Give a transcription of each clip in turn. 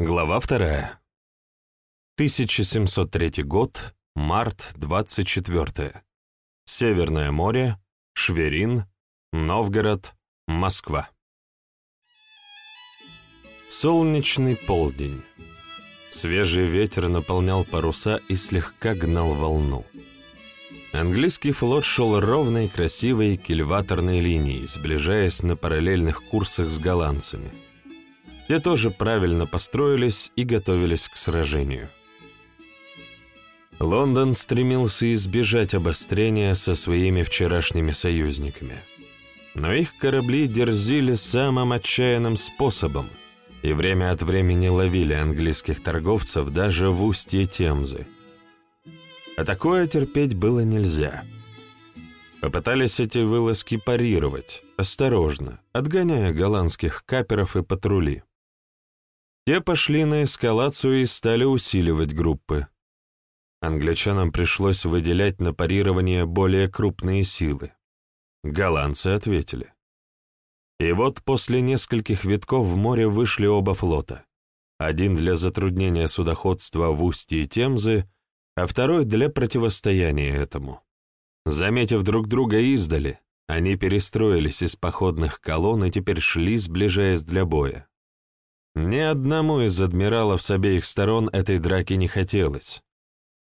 Глава вторая. 1703 год, март 24. Северное море, Шверин, Новгород, Москва. Солнечный полдень. Свежий ветер наполнял паруса и слегка гнал волну. Английский флот шел ровной, красивой кильваторной линией, сближаясь на параллельных курсах с голландцами. Те тоже правильно построились и готовились к сражению. Лондон стремился избежать обострения со своими вчерашними союзниками. Но их корабли дерзили самым отчаянным способом и время от времени ловили английских торговцев даже в устье Темзы. А такое терпеть было нельзя. Попытались эти вылазки парировать, осторожно, отгоняя голландских каперов и патрули. Те пошли на эскалацию и стали усиливать группы. Англичанам пришлось выделять на парирование более крупные силы. Голландцы ответили. И вот после нескольких витков в море вышли оба флота. Один для затруднения судоходства в устье Темзы, а второй для противостояния этому. Заметив друг друга издали, они перестроились из походных колонн и теперь шли, сближаясь для боя. Ни одному из адмиралов с обеих сторон этой драки не хотелось,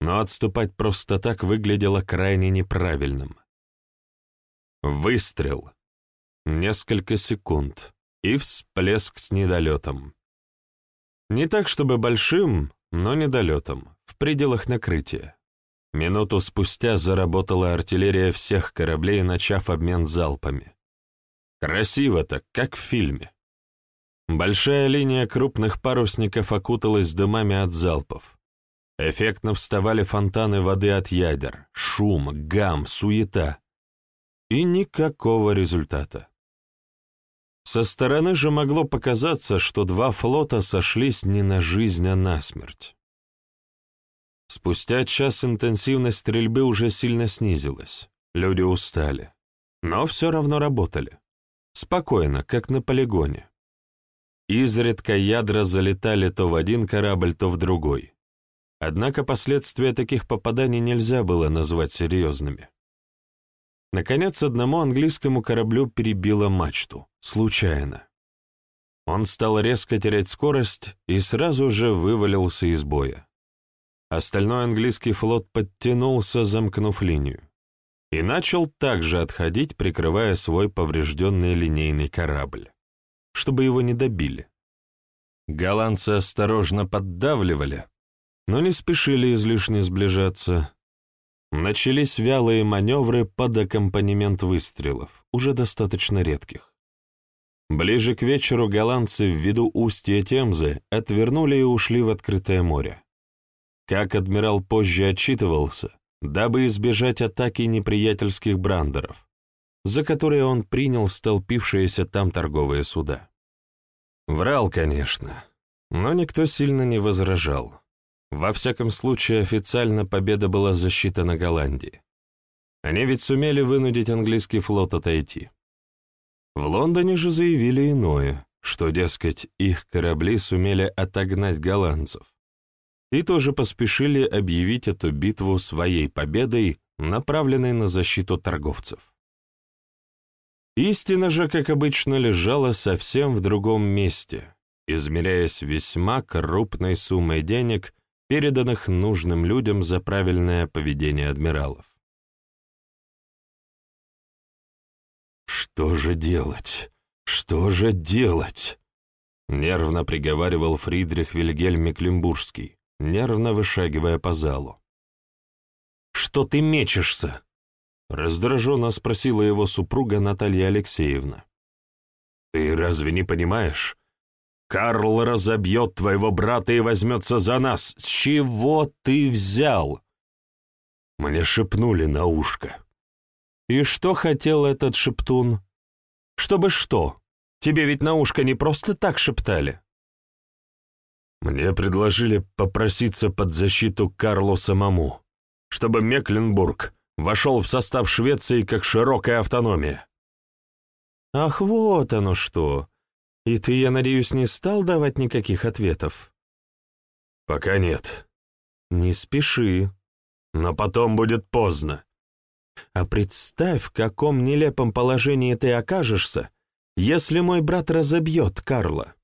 но отступать просто так выглядело крайне неправильным. Выстрел. Несколько секунд. И всплеск с недолетом. Не так, чтобы большим, но недолетом, в пределах накрытия. Минуту спустя заработала артиллерия всех кораблей, начав обмен залпами. Красиво-то, как в фильме. Большая линия крупных парусников окуталась дымами от залпов. Эффектно вставали фонтаны воды от ядер, шум, гам, суета. И никакого результата. Со стороны же могло показаться, что два флота сошлись не на жизнь, а на смерть. Спустя час интенсивность стрельбы уже сильно снизилась, люди устали, но все равно работали. Спокойно, как на полигоне. Изредка ядра залетали то в один корабль, то в другой. Однако последствия таких попаданий нельзя было назвать серьезными. Наконец, одному английскому кораблю перебило мачту, случайно. Он стал резко терять скорость и сразу же вывалился из боя. Остальной английский флот подтянулся, замкнув линию, и начал также отходить, прикрывая свой поврежденный линейный корабль чтобы его не добили. Голландцы осторожно поддавливали, но не спешили излишне сближаться. Начались вялые маневры под аккомпанемент выстрелов, уже достаточно редких. Ближе к вечеру голландцы ввиду устья Темзы отвернули и ушли в открытое море. Как адмирал позже отчитывался, дабы избежать атаки неприятельских брандеров, за которые он принял столпившиеся там торговые суда. Врал, конечно, но никто сильно не возражал. Во всяком случае, официально победа была засчитана Голландии. Они ведь сумели вынудить английский флот отойти. В Лондоне же заявили иное, что, дескать, их корабли сумели отогнать голландцев, и тоже поспешили объявить эту битву своей победой, направленной на защиту торговцев. Истина же, как обычно, лежала совсем в другом месте, измеряясь весьма крупной суммой денег, переданных нужным людям за правильное поведение адмиралов. «Что же делать? Что же делать?» — нервно приговаривал Фридрих Вильгельм Мекленбургский, нервно вышагивая по залу. «Что ты мечешься?» Раздраженно спросила его супруга Наталья Алексеевна. «Ты разве не понимаешь? Карл разобьет твоего брата и возьмется за нас. С чего ты взял?» Мне шепнули на ушко. «И что хотел этот шептун? Чтобы что? Тебе ведь на ушко не просто так шептали?» Мне предложили попроситься под защиту Карлу самому, чтобы Мекленбург вошел в состав Швеции как широкая автономия. «Ах, вот оно что! И ты, я надеюсь, не стал давать никаких ответов? «Пока нет». «Не спеши». «Но потом будет поздно». «А представь, в каком нелепом положении ты окажешься, если мой брат разобьет Карла».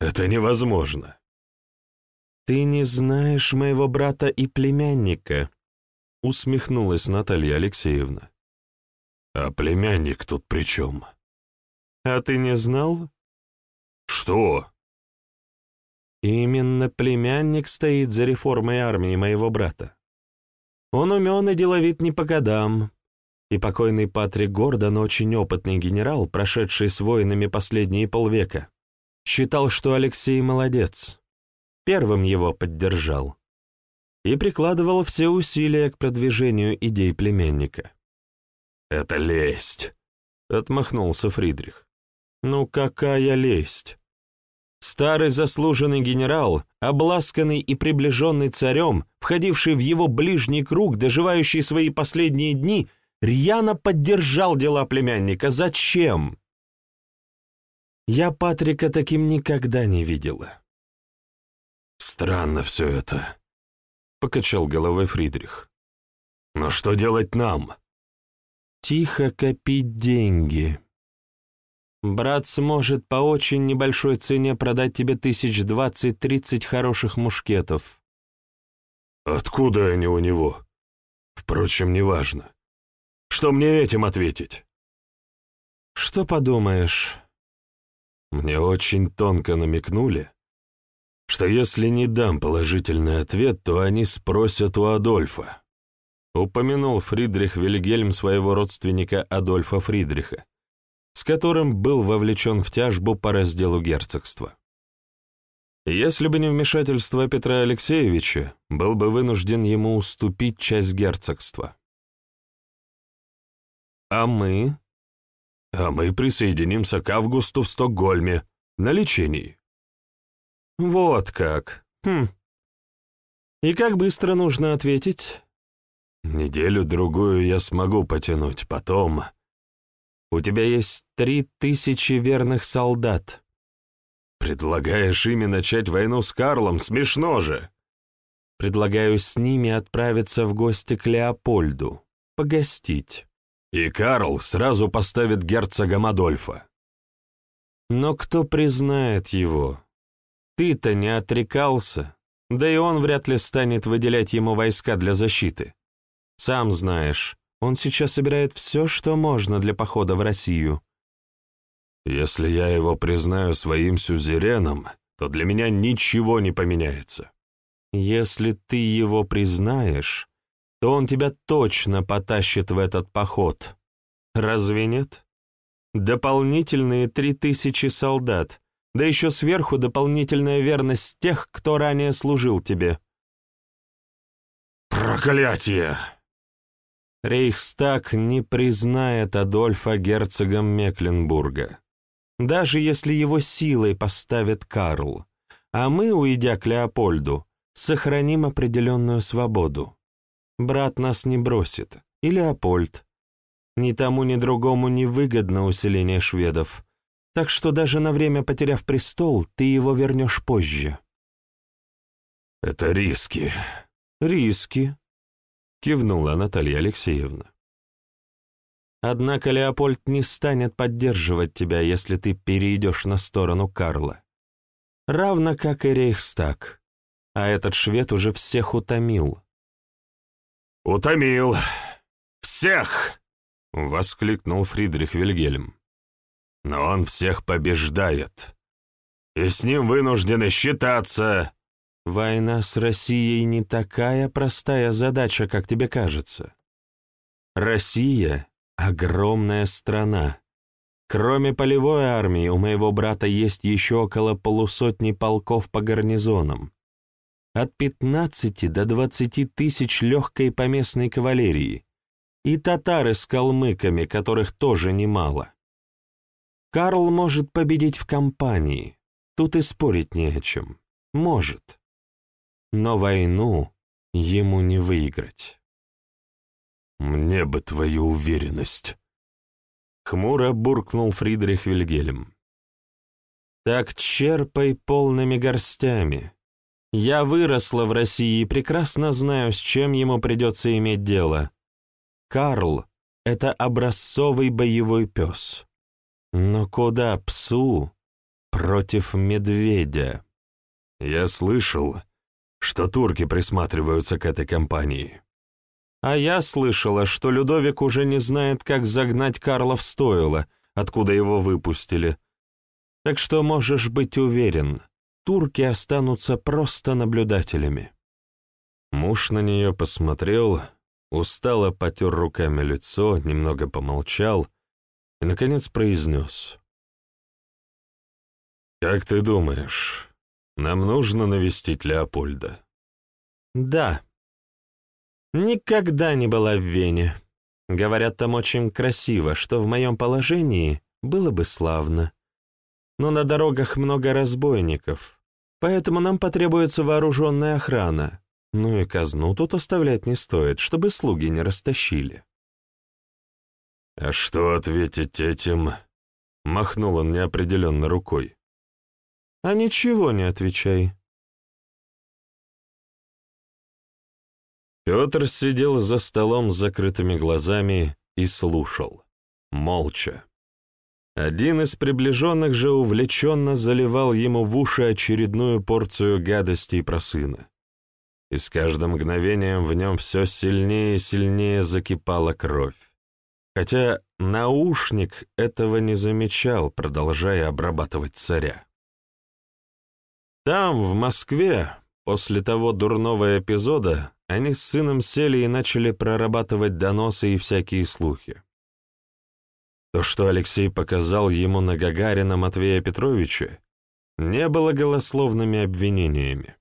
«Это невозможно». «Ты не знаешь моего брата и племянника», — усмехнулась Наталья Алексеевна. «А племянник тут при чем?» «А ты не знал?» «Что?» «Именно племянник стоит за реформой армии моего брата. Он умен и деловит не по годам, и покойный Патрик Гордон, очень опытный генерал, прошедший с воинами последние полвека, считал, что Алексей молодец, первым его поддержал и прикладывал все усилия к продвижению идей племянника. «Это лесть», — отмахнулся Фридрих. «Ну какая лесть!» Старый заслуженный генерал, обласканный и приближенный царем, входивший в его ближний круг, доживающий свои последние дни, рьяно поддержал дела племянника. Зачем? Я Патрика таким никогда не видела. «Странно все это», — покачал головой Фридрих. «Но что делать нам?» «Тихо копить деньги», Брат сможет по очень небольшой цене продать тебе тысяч двадцать-тридцать хороших мушкетов. Откуда они у него? Впрочем, неважно. Что мне этим ответить? Что подумаешь? Мне очень тонко намекнули, что если не дам положительный ответ, то они спросят у Адольфа. Упомянул Фридрих Вильгельм своего родственника Адольфа Фридриха с которым был вовлечен в тяжбу по разделу герцогства. Если бы не вмешательство Петра Алексеевича, был бы вынужден ему уступить часть герцогства. А мы? А мы присоединимся к августу в Стокгольме, на лечении. Вот как. Хм. И как быстро нужно ответить? Неделю-другую я смогу потянуть, потом... У тебя есть три тысячи верных солдат. Предлагаешь ими начать войну с Карлом? Смешно же. Предлагаю с ними отправиться в гости к Леопольду, погостить. И Карл сразу поставит герцога Мадольфа. Но кто признает его? Ты-то не отрекался, да и он вряд ли станет выделять ему войска для защиты. Сам знаешь, он сейчас собирает все, что можно для похода в Россию. Если я его признаю своим сюзереном, то для меня ничего не поменяется. Если ты его признаешь, то он тебя точно потащит в этот поход. Разве нет? Дополнительные три тысячи солдат, да еще сверху дополнительная верность тех, кто ранее служил тебе. «Проклятие!» Рейхстаг не признает Адольфа герцогом Мекленбурга, даже если его силой поставит Карл, а мы, уйдя к Леопольду, сохраним определенную свободу. Брат нас не бросит, и Леопольд. Ни тому, ни другому не выгодно усиление шведов, так что даже на время потеряв престол, ты его вернешь позже. Это риски. Риски, — кивнула Наталья Алексеевна. «Однако Леопольд не станет поддерживать тебя, если ты перейдешь на сторону Карла. Равно как и Рейхстаг. А этот швед уже всех утомил». «Утомил! Всех!» — воскликнул Фридрих Вильгельм. «Но он всех побеждает, и с ним вынуждены считаться...» Война с Россией не такая простая задача, как тебе кажется. Россия — огромная страна. Кроме полевой армии, у моего брата есть еще около полусотни полков по гарнизонам. От 15 до 20 тысяч легкой поместной кавалерии. И татары с калмыками, которых тоже немало. Карл может победить в кампании. Тут и спорить не о чем. Может но войну ему не выиграть. «Мне бы твою уверенность», — хмуро буркнул Фридрих Вильгельм. «Так черпай полными горстями. Я выросла в России и прекрасно знаю, с чем ему придется иметь дело. Карл — это образцовый боевой пес. Но куда псу против медведя? Я слышал, что турки присматриваются к этой компании. А я слышала, что Людовик уже не знает, как загнать Карла в стойло, откуда его выпустили. Так что можешь быть уверен, турки останутся просто наблюдателями. Муж на нее посмотрел, устало потер руками лицо, немного помолчал и, наконец, произнес. «Как ты думаешь, нам нужно навестить Леопольда?» «Да. Никогда не была в Вене. Говорят, там очень красиво, что в моем положении было бы славно. Но на дорогах много разбойников, Поэтому нам потребуется вооруженная охрана. Ну и казну тут оставлять не стоит, чтобы слуги не растащили. «А что ответить этим?» — махнул он неопределенно рукой. «А ничего не отвечай». Петр сидел за столом с закрытыми глазами и слушал, молча. Один из приближенных же увлеченно заливал ему в уши очередную порцию гадостей про сына. И с каждым мгновением в нем все сильнее и сильнее закипала кровь. Хотя наушник этого не замечал, продолжая обрабатывать царя. Там, в Москве, после того дурного эпизода, они с сыном сели и начали прорабатывать доносы и всякие слухи. То, что Алексей показал ему на Гагарина Матвея Петровича, не было голословными обвинениями.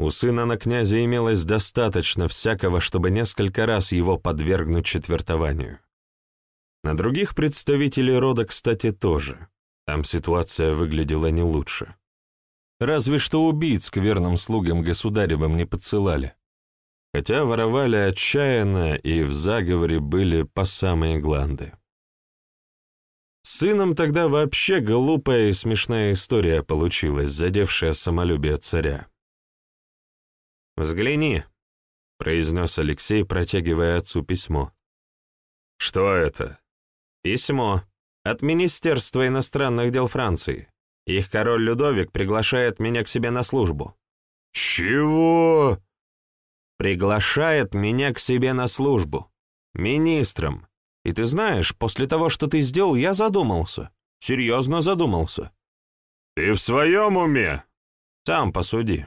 У сына на князя имелось достаточно всякого, чтобы несколько раз его подвергнуть четвертованию. На других представителей рода, кстати, тоже. Там ситуация выглядела не лучше. Разве что убийц к верным слугам государевым не подсылали. Хотя воровали отчаянно и в заговоре были по самые гланды. С сыном тогда вообще глупая и смешная история получилась, задевшая самолюбие царя. «Взгляни», — произнес Алексей, протягивая отцу письмо. «Что это?» «Письмо. От Министерства иностранных дел Франции. Их король Людовик приглашает меня к себе на службу». «Чего?» «Приглашает меня к себе на службу. Министром. И ты знаешь, после того, что ты сделал, я задумался. Серьезно задумался. Ты в своем уме? Сам посуди.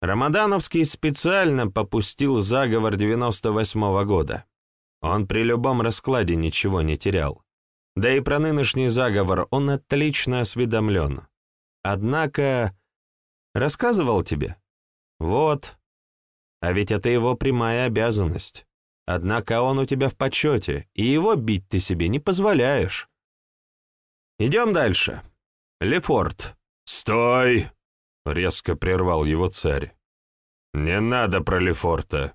Рамадановский специально попустил заговор 98-го года. Он при любом раскладе ничего не терял. Да и про нынешний заговор он отлично осведомлен. Однако... Рассказывал тебе? Вот. А ведь это его прямая обязанность. Однако он у тебя в почете, и его бить ты себе не позволяешь. Идем дальше. Лефорт. «Стой!» — резко прервал его царь. «Не надо про Лефорта».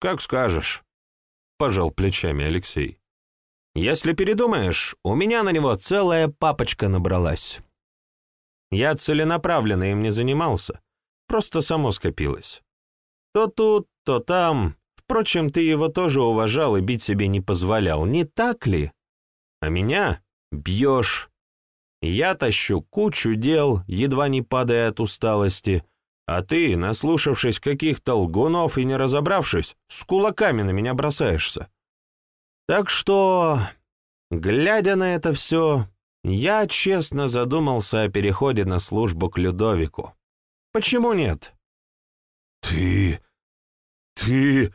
«Как скажешь», — пожал плечами Алексей. «Если передумаешь, у меня на него целая папочка набралась. Я целенаправленно им не занимался, просто само скопилось. То тут, то там, Впрочем, ты его тоже уважал и бить себе не позволял, не так ли? А меня бьешь. Я тащу кучу дел, едва не падая от усталости, а ты, наслушавшись каких-то лгунов и не разобравшись, с кулаками на меня бросаешься. Так что, глядя на это все, я честно задумался о переходе на службу к Людовику. Почему нет? «Ты... ты...»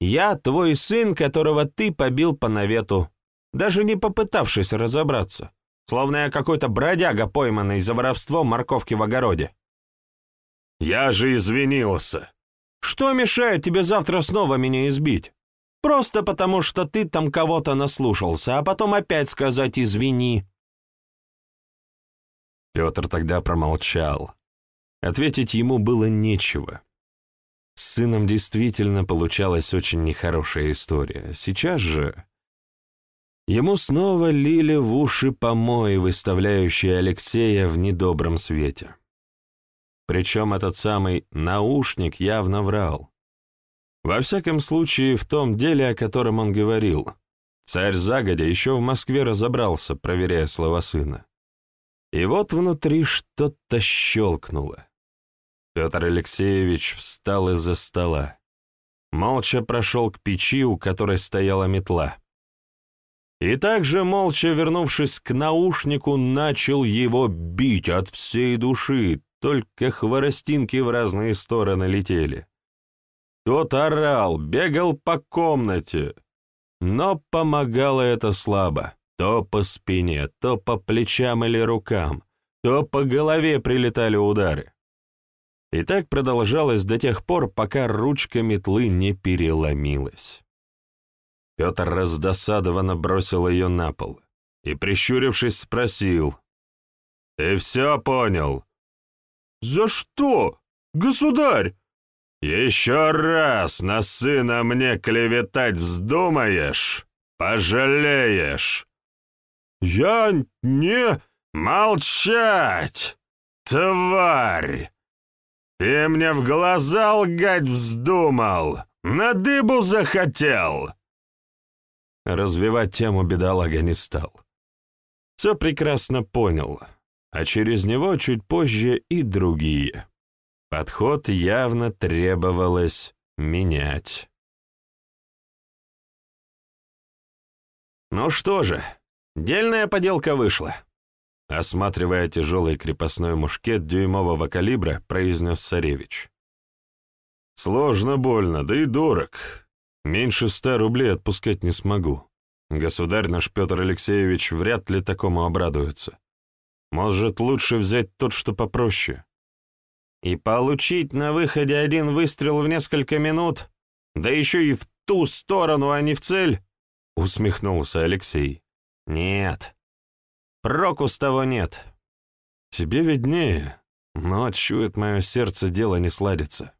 Я твой сын, которого ты побил по навету, даже не попытавшись разобраться, словно я какой-то бродяга, пойманный за воровством морковки в огороде. Я же извинился. Что мешает тебе завтра снова меня избить? Просто потому, что ты там кого-то наслушался, а потом опять сказать «извини». Петр тогда промолчал. Ответить ему было нечего. С сыном действительно получалась очень нехорошая история. Сейчас же... Ему снова лили в уши помои, выставляющие Алексея в недобром свете. Причем этот самый наушник явно врал. Во всяком случае, в том деле, о котором он говорил. Царь загодя еще в Москве разобрался, проверяя слова сына. И вот внутри что-то щелкнуло. Петр Алексеевич встал из-за стола. Молча прошел к печи, у которой стояла метла. И также, молча вернувшись к наушнику, начал его бить от всей души, только хворостинки в разные стороны летели. Тот орал, бегал по комнате, но помогало это слабо. То по спине, то по плечам или рукам, то по голове прилетали удары. И так продолжалось до тех пор, пока ручка метлы не переломилась. Петр раздосадованно бросил ее на пол и, прищурившись, спросил. «Ты все понял?» «За что, государь?» «Еще раз на сына мне клеветать вздумаешь, пожалеешь!» «Я не...» «Молчать, тварь! Ты мне в глаза лгать вздумал, на дыбу захотел!» Развивать тему бедолага не стал. Все прекрасно понял, а через него чуть позже и другие. Подход явно требовалось менять. Ну что же, дельная поделка вышла. Осматривая тяжелый крепостной мушкет дюймового калибра, произнес царевич. Сложно больно, да и дорог. Меньше ста рублей отпускать не смогу. Государь наш Петр Алексеевич вряд ли такому обрадуется. Может, лучше взять тот, что попроще. И получить на выходе один выстрел в несколько минут, да еще и в ту сторону, а не в цель, — усмехнулся Алексей. Нет, проку с того нет. Тебе виднее, но, чует мое сердце, дело не сладится.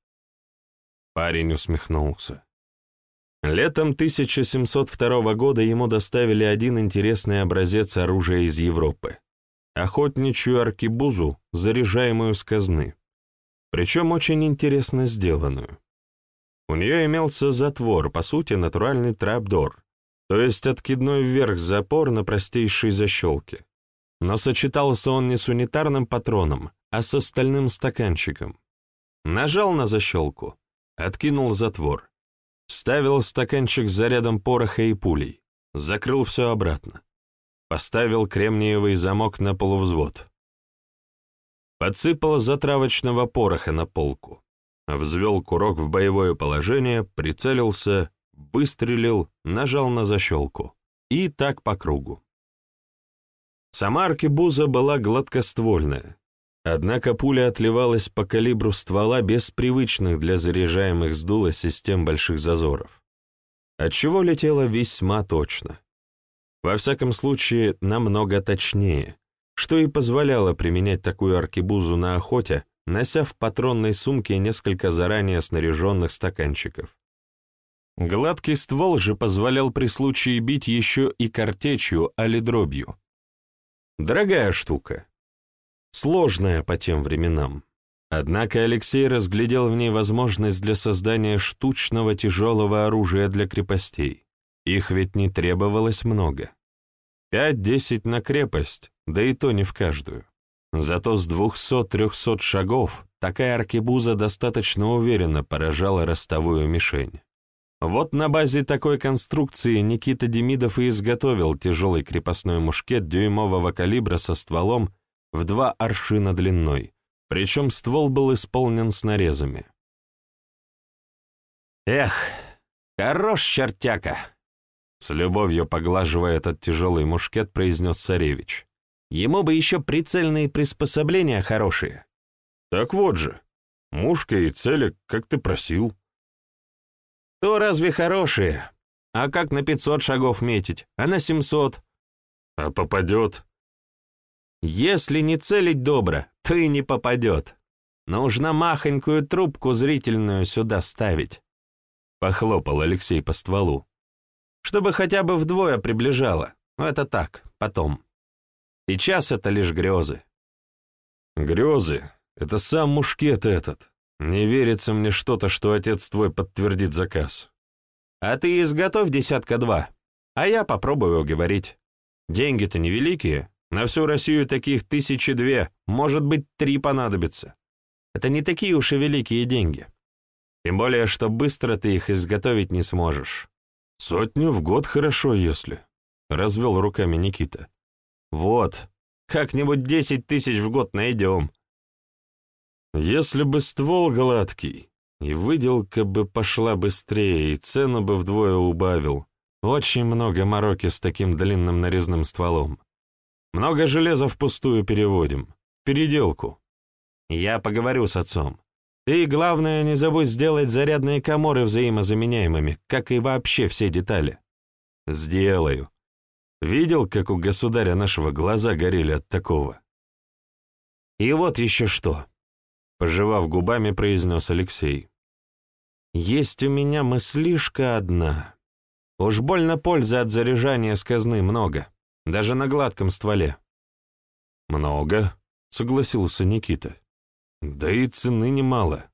Парень усмехнулся. Летом 1702 года ему доставили один интересный образец оружия из Европы — охотничью аркебузу, заряжаемую с казны причем очень интересно сделанную. У нее имелся затвор, по сути, натуральный трапдор, то есть откидной вверх запор на простейшей защелке. Но сочетался он не с унитарным патроном, а с остальным стаканчиком. Нажал на защелку, откинул затвор, ставил стаканчик с зарядом пороха и пулей, закрыл все обратно, поставил кремниевый замок на полувзвод, Подсыпал затравочного пороха на полку. Взвел курок в боевое положение, прицелился, выстрелил, нажал на защелку. И так по кругу. Сама аркебуза была гладкоствольная, однако пуля отливалась по калибру ствола без привычных для заряжаемых с дула систем больших зазоров, отчего летела весьма точно. Во всяком случае, намного точнее, что и позволяло применять такую аркебузу на охоте, нося в патронной сумке несколько заранее снаряженных стаканчиков. Гладкий ствол же позволял при случае бить еще и картечью, али дробью. Дорогая штука. Сложная по тем временам. Однако Алексей разглядел в ней возможность для создания штучного тяжелого оружия для крепостей. Их ведь не требовалось много. Пять-десять на крепость, да и то не в каждую. Зато с двухсот-трехсот шагов такая аркебуза достаточно уверенно поражала ростовую мишень. Вот на базе такой конструкции Никита Демидов и изготовил тяжелый крепостной мушкет дюймового калибра со стволом в два аршина длиной, причем ствол был исполнен с нарезами. «Эх, хорош чертяка!» С любовью поглаживая этот тяжелый мушкет, произнес царевич. Ему бы еще прицельные приспособления хорошие. Так вот же, мушка и целик, как ты просил. То разве хорошие? А как на пятьсот шагов метить, а на семьсот? А попадет? Если не целить добро, то и не попадет. Нужно махонькую трубку зрительную сюда ставить. Похлопал Алексей по стволу. Чтобы хотя бы вдвое приближало. Но это так, потом. Сейчас это лишь грезы. Грезы это сам мушкет этот. Не верится мне что-то, что отец твой подтвердит заказ. А ты изготовь десятка два, а я попробую уговорить. Деньги-то невеликие, на всю Россию таких тысячи две, может быть, три понадобится. Это не такие уж и великие деньги. Тем более, что быстро ты их изготовить не сможешь. Сотню в год хорошо, если. Развел руками Никита. Вот, как-нибудь десять тысяч в год найдем. Если бы ствол гладкий, и выделка бы пошла быстрее, и цену бы вдвое убавил. Очень много мороки с таким длинным нарезным стволом. Много железа впустую переводим. Переделку. Я поговорю с отцом. Ты, главное, не забудь сделать зарядные коморы взаимозаменяемыми, как и вообще все детали. Сделаю. Видел, как у государя нашего глаза горели от такого? И вот еще что. Пожевав губами, произнес Алексей. «Есть у меня мыслишка одна. Уж больно пользы от заряжания с казны много, даже на гладком стволе». «Много», — согласился Никита. «Да и цены немало».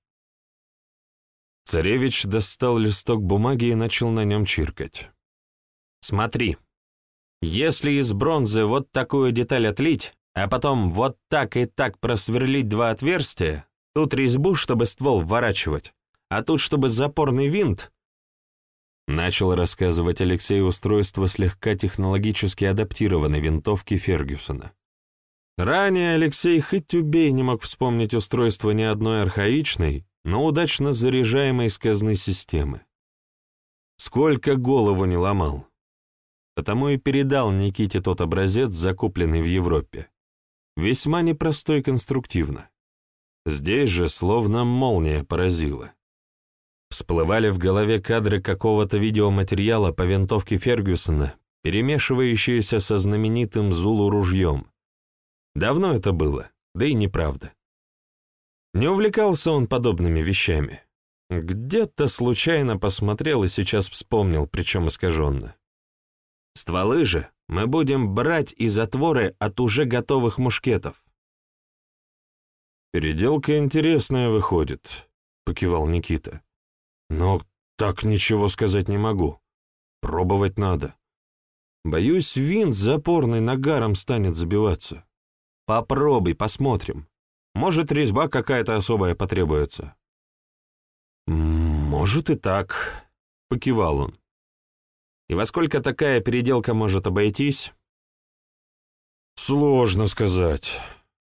Царевич достал листок бумаги и начал на нем чиркать. «Смотри, если из бронзы вот такую деталь отлить, а потом вот так и так просверлить два отверстия, Тут резьбу, чтобы ствол вворачивать, а тут, чтобы запорный винт. Начал рассказывать Алексей устройство слегка технологически адаптированной винтовки Фергюсона. Ранее Алексей хоть убей не мог вспомнить устройство ни одной архаичной, но удачно заряжаемой из казны системы. Сколько голову не ломал. Потому и передал Никите тот образец, закупленный в Европе. Весьма непростой конструктивно. Здесь же словно молния поразила. Всплывали в голове кадры какого-то видеоматериала по винтовке Фергюсона, перемешивающиеся со знаменитым Зулу ружьем. Давно это было, да и неправда. Не увлекался он подобными вещами. Где-то случайно посмотрел и сейчас вспомнил, причем искаженно. Стволы же мы будем брать из затворы от уже готовых мушкетов. «Переделка интересная выходит», — покивал Никита. «Но так ничего сказать не могу. Пробовать надо. Боюсь, винт запорный нагаром станет забиваться. Попробуй, посмотрим. Может, резьба какая-то особая потребуется». «Может и так», — покивал он. «И во сколько такая переделка может обойтись?» «Сложно сказать.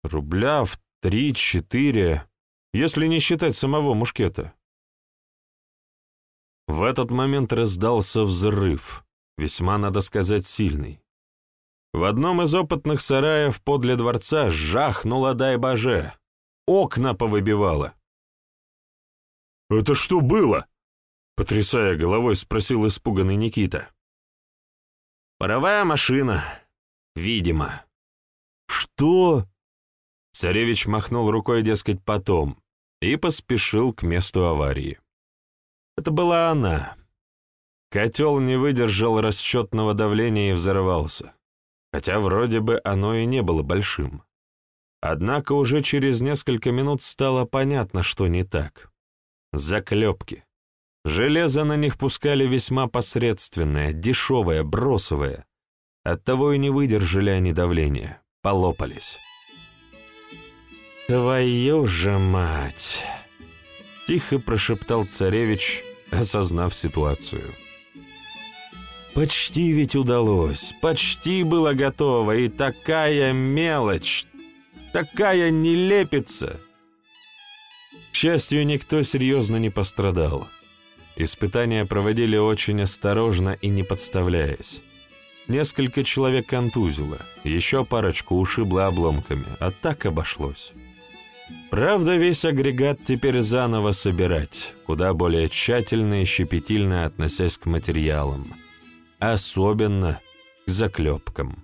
Рубля в три-четыре, если не считать самого мушкета. В этот момент раздался взрыв, весьма, надо сказать, сильный. В одном из опытных сараев подле дворца жахнула, дай боже, окна повыбивало. «Это что было?» — потрясая головой, спросил испуганный Никита. «Паровая машина, видимо». «Что?» Царевич махнул рукой, дескать, потом, и поспешил к месту аварии. Это была она. Котел не выдержал расчетного давления и взорвался, хотя вроде бы оно и не было большим. Однако уже через несколько минут стало понятно, что не так. Заклепки. Железо на них пускали весьма посредственное, дешевое, бросовое. Оттого и не выдержали они давления, полопались. «Твою же мать!» — тихо прошептал царевич, осознав ситуацию. «Почти ведь удалось, почти было готово, и такая мелочь, такая нелепица!» К счастью, никто серьезно не пострадал. Испытания проводили очень осторожно и не подставляясь. Несколько человек контузило, еще парочку ушибло обломками, а так обошлось. Правда, весь агрегат теперь заново собирать, куда более тщательно и щепетильно относясь к материалам, особенно к заклепкам.